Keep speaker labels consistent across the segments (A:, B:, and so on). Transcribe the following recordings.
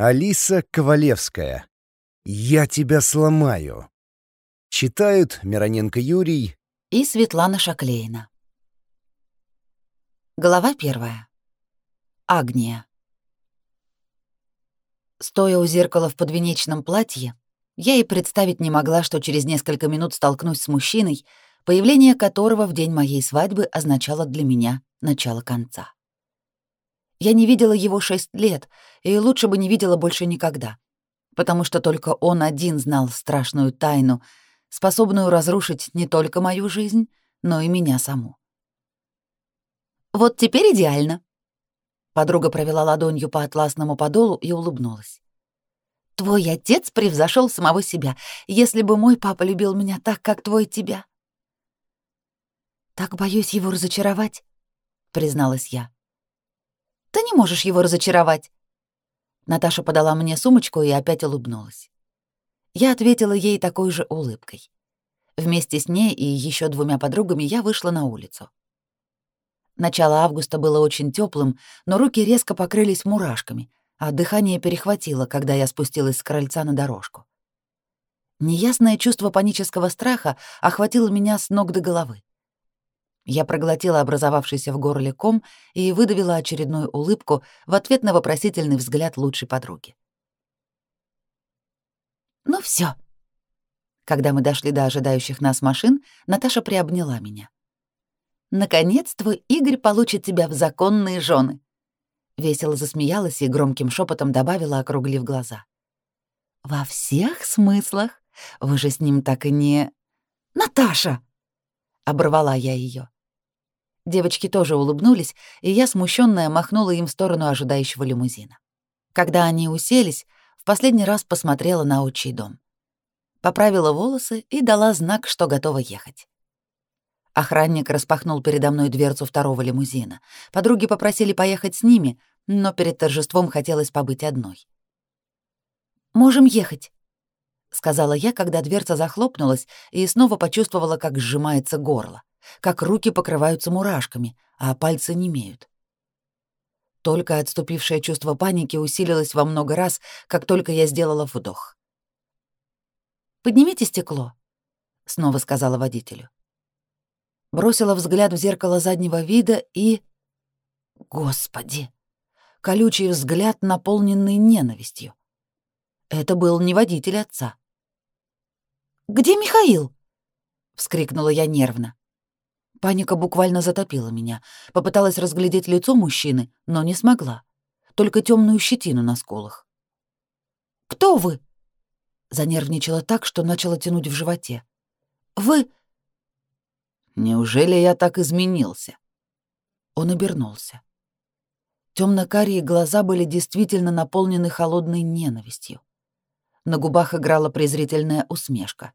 A: Алиса Ковалевская. «Я тебя сломаю». Читают Мироненко Юрий
B: и Светлана Шаклейна. Глава первая. Агния. Стоя у зеркала в подвенечном платье, я и представить не могла, что через несколько минут столкнусь с мужчиной, появление которого в день моей свадьбы означало для меня начало конца. Я не видела его шесть лет, и лучше бы не видела больше никогда, потому что только он один знал страшную тайну, способную разрушить не только мою жизнь, но и меня саму. «Вот теперь идеально», — подруга провела ладонью по атласному подолу и улыбнулась. «Твой отец превзошел самого себя, если бы мой папа любил меня так, как твой тебя». «Так боюсь его разочаровать», — призналась я. Ты не можешь его разочаровать. Наташа подала мне сумочку и опять улыбнулась. Я ответила ей такой же улыбкой. Вместе с ней и еще двумя подругами я вышла на улицу. Начало августа было очень теплым, но руки резко покрылись мурашками, а дыхание перехватило, когда я спустилась с крыльца на дорожку. Неясное чувство панического страха охватило меня с ног до головы. Я проглотила образовавшийся в горле ком и выдавила очередную улыбку в ответ на вопросительный взгляд лучшей подруги. «Ну все. Когда мы дошли до ожидающих нас машин, Наташа приобняла меня. «Наконец твой Игорь получит тебя в законные жены!» Весело засмеялась и громким шепотом добавила, округлив глаза. «Во всех смыслах? Вы же с ним так и не...» «Наташа!» — оборвала я ее. Девочки тоже улыбнулись, и я, смущенная, махнула им в сторону ожидающего лимузина. Когда они уселись, в последний раз посмотрела на отчий дом. Поправила волосы и дала знак, что готова ехать. Охранник распахнул передо мной дверцу второго лимузина. Подруги попросили поехать с ними, но перед торжеством хотелось побыть одной. «Можем ехать», — сказала я, когда дверца захлопнулась, и снова почувствовала, как сжимается горло как руки покрываются мурашками, а пальцы немеют. Только отступившее чувство паники усилилось во много раз, как только я сделала вдох. «Поднимите стекло», — снова сказала водителю. Бросила взгляд в зеркало заднего вида и... Господи! Колючий взгляд, наполненный ненавистью. Это был не водитель отца. «Где Михаил?» — вскрикнула я нервно. Паника буквально затопила меня. Попыталась разглядеть лицо мужчины, но не смогла. Только темную щетину на скулах. «Кто вы?» Занервничала так, что начала тянуть в животе. «Вы...» «Неужели я так изменился?» Он обернулся. Темно-карие глаза были действительно наполнены холодной ненавистью. На губах играла презрительная усмешка.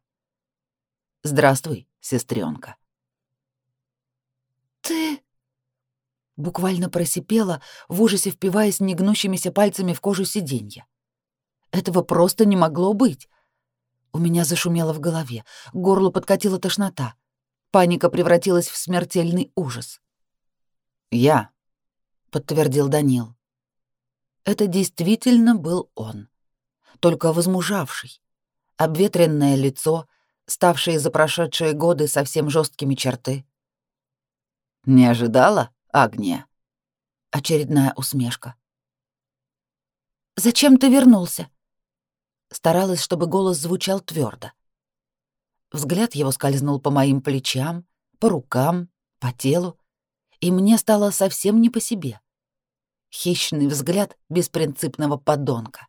B: «Здравствуй, сестренка. «Ты...» Буквально просипела, в ужасе впиваясь негнущимися пальцами в кожу сиденья. Этого просто не могло быть. У меня зашумело в голове, к горлу подкатила тошнота. Паника превратилась в смертельный ужас. «Я», — подтвердил Данил. Это действительно был он, только возмужавший. Обветренное лицо, ставшие за прошедшие годы совсем жесткими черты. Не ожидала, Агния? Очередная усмешка. Зачем ты вернулся? Старалась, чтобы голос звучал твердо. Взгляд его скользнул по моим плечам, по рукам, по телу, и мне стало совсем не по себе. Хищный взгляд беспринципного подонка.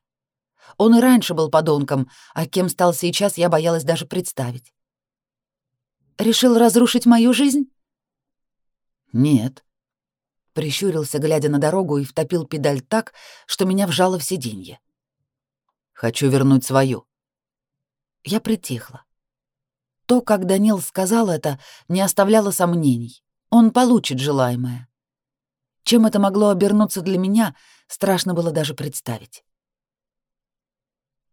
B: Он и раньше был подонком, а кем стал сейчас, я боялась даже представить. Решил разрушить мою жизнь? «Нет». Прищурился, глядя на дорогу, и втопил педаль так, что меня вжало в сиденье. «Хочу вернуть свою». Я притихла. То, как Данил сказал это, не оставляло сомнений. Он получит желаемое. Чем это могло обернуться для меня, страшно было даже представить.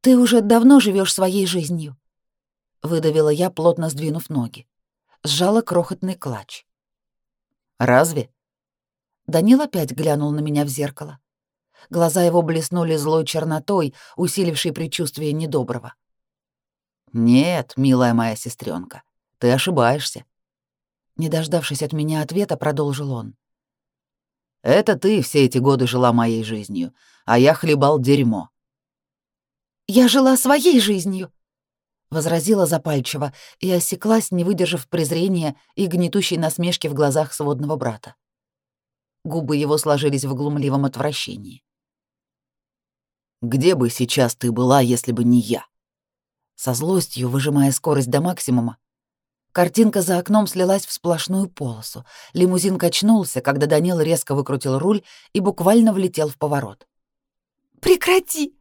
B: «Ты уже давно живешь своей жизнью», — выдавила я, плотно сдвинув ноги. Сжала крохотный клатч. Разве? Данил опять глянул на меня в зеркало. Глаза его блеснули злой чернотой, усилившей предчувствие недоброго. «Нет, милая моя сестренка, ты ошибаешься». Не дождавшись от меня ответа, продолжил он. «Это ты все эти годы жила моей жизнью, а я хлебал дерьмо». «Я жила своей жизнью», — возразила запальчиво и осеклась, не выдержав презрения и гнетущей насмешки в глазах сводного брата. Губы его сложились в глумливом отвращении. «Где бы сейчас ты была, если бы не я?» Со злостью, выжимая скорость до максимума, картинка за окном слилась в сплошную полосу. Лимузин качнулся, когда Данил резко выкрутил руль и буквально влетел в поворот. «Прекрати!» —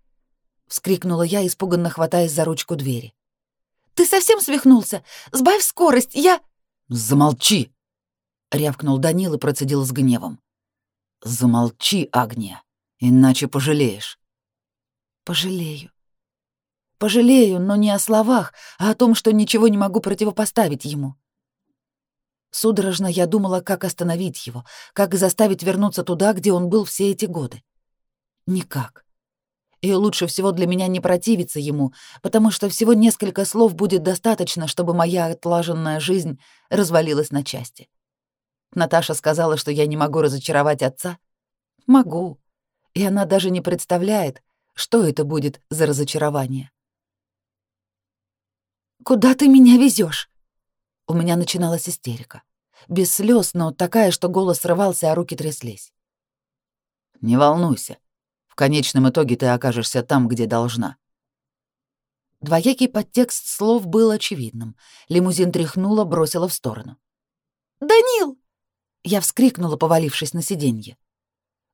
B: вскрикнула я, испуганно хватаясь за ручку двери. «Ты совсем свихнулся? Сбавь скорость, я...»
A: «Замолчи!» — рявкнул Данил и процедил с гневом. «Замолчи, Агния, иначе пожалеешь».
B: «Пожалею. Пожалею, но не о словах, а о том, что ничего не могу противопоставить ему. Судорожно я думала, как остановить его, как заставить вернуться туда, где он был все эти годы. Никак. И лучше всего для меня не противиться ему, потому что всего несколько слов будет достаточно, чтобы моя отлаженная жизнь развалилась на части. Наташа сказала, что я не могу разочаровать отца. Могу. И она даже не представляет, что это будет за разочарование. «Куда ты меня везешь? У меня начиналась истерика. Без слез, но такая, что голос срывался, а руки тряслись.
A: «Не волнуйся. В конечном итоге ты окажешься там, где должна».
B: Двоякий подтекст слов был очевидным. Лимузин тряхнула, бросила в сторону. «Данил!» Я вскрикнула, повалившись на сиденье.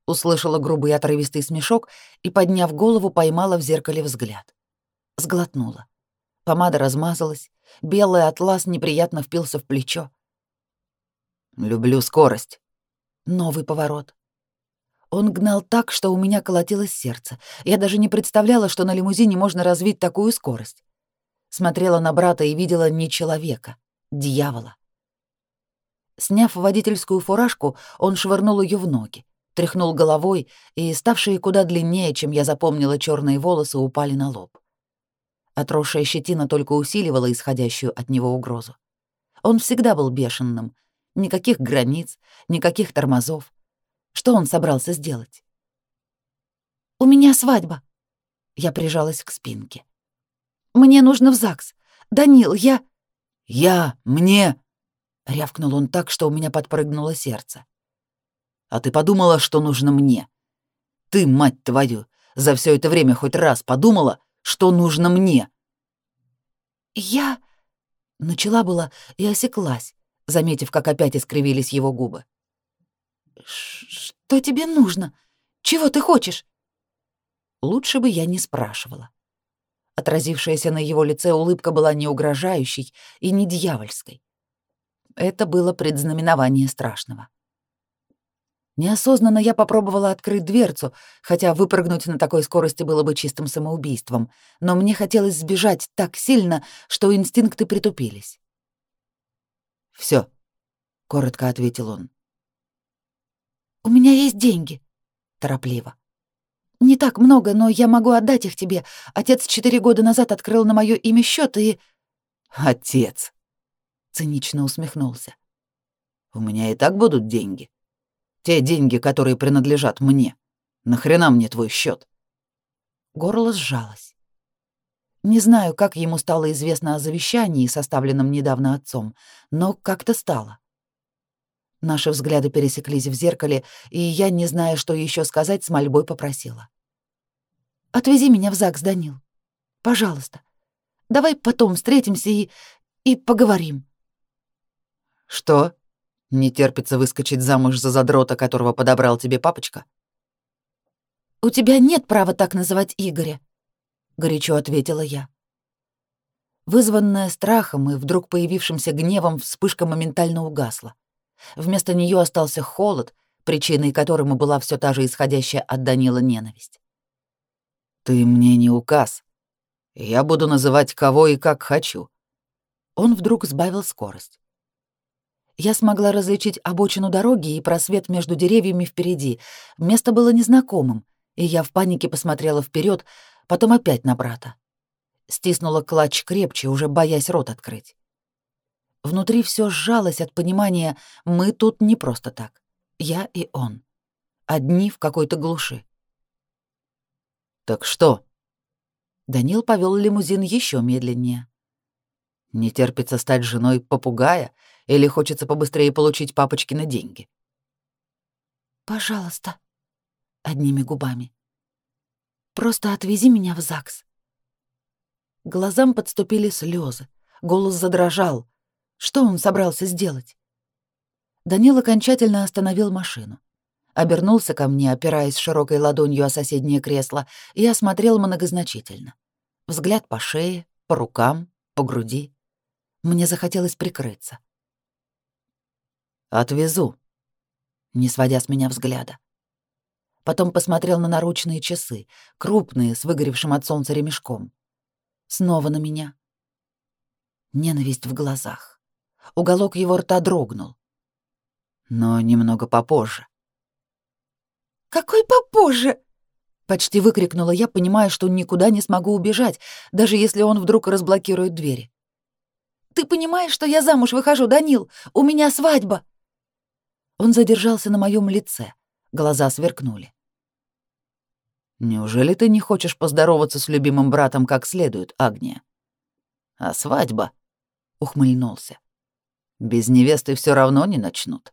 B: Услышала грубый отрывистый смешок и, подняв голову, поймала в зеркале взгляд. Сглотнула. Помада размазалась, белый атлас неприятно впился в плечо.
A: «Люблю скорость».
B: Новый поворот. Он гнал так, что у меня колотилось сердце. Я даже не представляла, что на лимузине можно развить такую скорость. Смотрела на брата и видела не человека, дьявола. Сняв водительскую фуражку, он швырнул ее в ноги, тряхнул головой, и ставшие куда длиннее, чем я запомнила, черные волосы упали на лоб. Отросшая щетина только усиливала исходящую от него угрозу. Он всегда был бешеным. Никаких границ, никаких тормозов. Что он собрался сделать? «У меня свадьба». Я прижалась к спинке. «Мне нужно в ЗАГС. Данил, я...»
A: «Я... мне...»
B: — рявкнул он так, что у меня подпрыгнуло сердце.
A: «А ты подумала, что нужно мне? Ты, мать твою, за все это время хоть раз подумала, что нужно мне?»
B: «Я...» — начала была и осеклась, заметив, как опять искривились его губы. «Что тебе нужно? Чего ты хочешь?» Лучше бы я не спрашивала. Отразившаяся на его лице улыбка была не угрожающей и не дьявольской. Это было предзнаменование страшного. Неосознанно я попробовала открыть дверцу, хотя выпрыгнуть на такой скорости было бы чистым самоубийством, но мне хотелось сбежать так сильно, что инстинкты притупились. «Всё», — коротко ответил он. «У меня есть деньги», — торопливо. «Не так много, но я могу отдать их тебе. Отец четыре года назад открыл на моё имя счёт и...»
A: «Отец», — цинично усмехнулся. «У меня и так будут деньги». Те деньги, которые принадлежат мне. Нахрена мне твой счет?
B: Горло сжалось. Не знаю, как ему стало известно о завещании, составленном недавно отцом, но как-то стало. Наши взгляды пересеклись в зеркале, и я, не зная, что еще сказать, с мольбой попросила. «Отвези меня в ЗАГС, Данил. Пожалуйста. Давай потом встретимся и... и поговорим».
A: «Что?» Не терпится выскочить замуж за задрота, которого подобрал тебе папочка?
B: У тебя нет права так называть Игоря, горячо ответила я. Вызванная страхом и вдруг появившимся гневом вспышка моментально угасла. Вместо нее остался холод, причиной которому была все та же исходящая от Данила ненависть.
A: «Ты мне не указ. Я буду называть кого и как хочу».
B: Он вдруг сбавил скорость я смогла различить обочину дороги и просвет между деревьями впереди. Место было незнакомым, И я в панике посмотрела вперед, потом опять на брата. Стиснула клатч крепче, уже боясь рот открыть. Внутри все сжалось от понимания, мы тут не просто так. Я и он. Одни в какой-то глуши.
A: «Так что?»
B: Данил повел лимузин еще медленнее.
A: «Не терпится стать женой попугая или хочется побыстрее получить папочкины деньги?»
B: «Пожалуйста», — одними губами. «Просто отвези меня в ЗАГС». Глазам подступили слезы, голос задрожал. Что он собрался сделать? Данил окончательно остановил машину. Обернулся ко мне, опираясь широкой ладонью о соседнее кресло, и осмотрел многозначительно. Взгляд по шее, по рукам, по груди. Мне захотелось прикрыться.
A: «Отвезу»,
B: не сводя с меня взгляда. Потом посмотрел на наручные часы, крупные, с выгоревшим от солнца ремешком. Снова на меня. Ненависть в глазах. Уголок его рта дрогнул.
A: Но немного попозже.
B: «Какой попозже?» Почти выкрикнула я, понимая, что никуда не смогу убежать, даже если он вдруг разблокирует двери. «Ты понимаешь, что я замуж выхожу, Данил? У меня свадьба!» Он задержался на моем лице. Глаза сверкнули.
A: «Неужели ты не хочешь поздороваться с любимым братом как следует, Агния?» «А свадьба?» — ухмыльнулся. «Без невесты все равно не начнут».